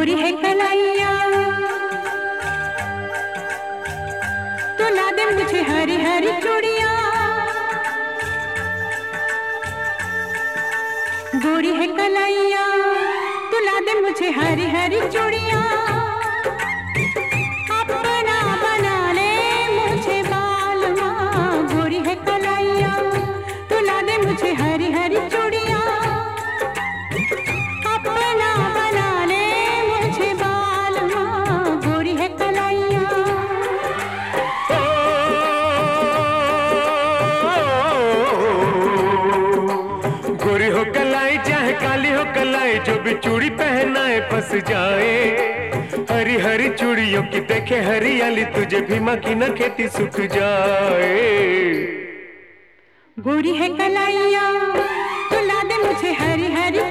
गोरी है कलाइया तो ला दे मुझे हरी हरी चूड़िया। गोरी है कलाइया तो ला दे मुझे हरी हरी चूड़िया। चूड़ी पहनाए, फस जाए। हरी हरी चूड़ियों की देखे, हरियाली तुझे भी की न खेती सुख जाए। गोरी है कलाइया तो ला दे मुझे हरी हरी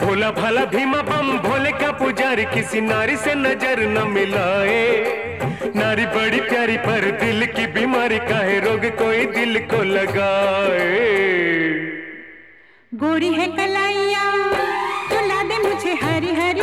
भोला भाला भीमा बम, भोले का पुजारी, किसी नारी से नज़र न मिलाए। नारी बड़ी प्यारी पर दिल की बीमारी का है रोग कोई दिल को लगाए? गोरी है कलाइया तो ला दे मुझे हरी हरी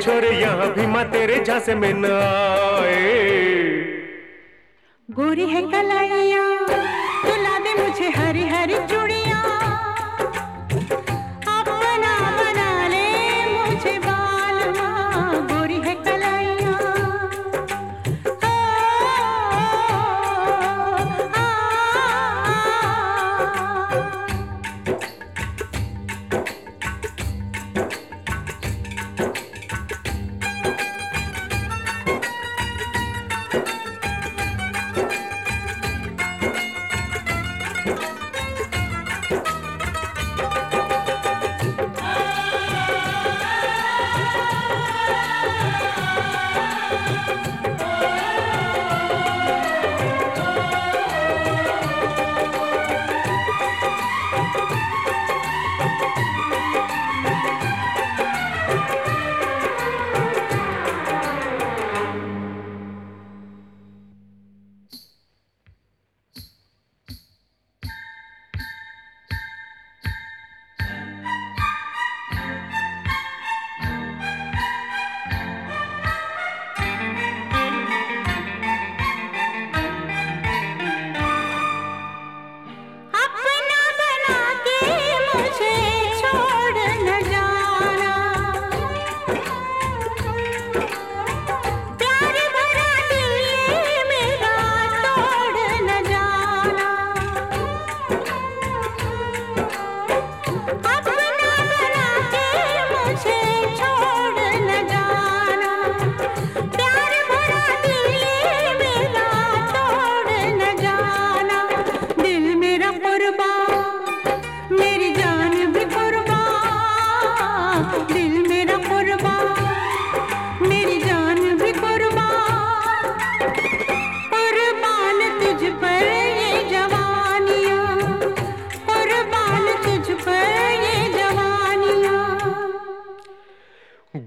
छोरे यहाँ भी माँ तेरे झांसे में न आए। गोरी है कलाइया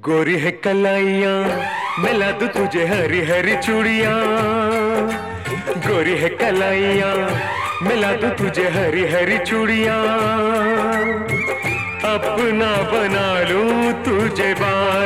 गोरी है कलाइया, मिला दू तुझे हरी हरी चूड़िया। गोरी है कलाइया, मिला दू तुझे हरी हरी चूड़िया। अपना बना लू तुझे बार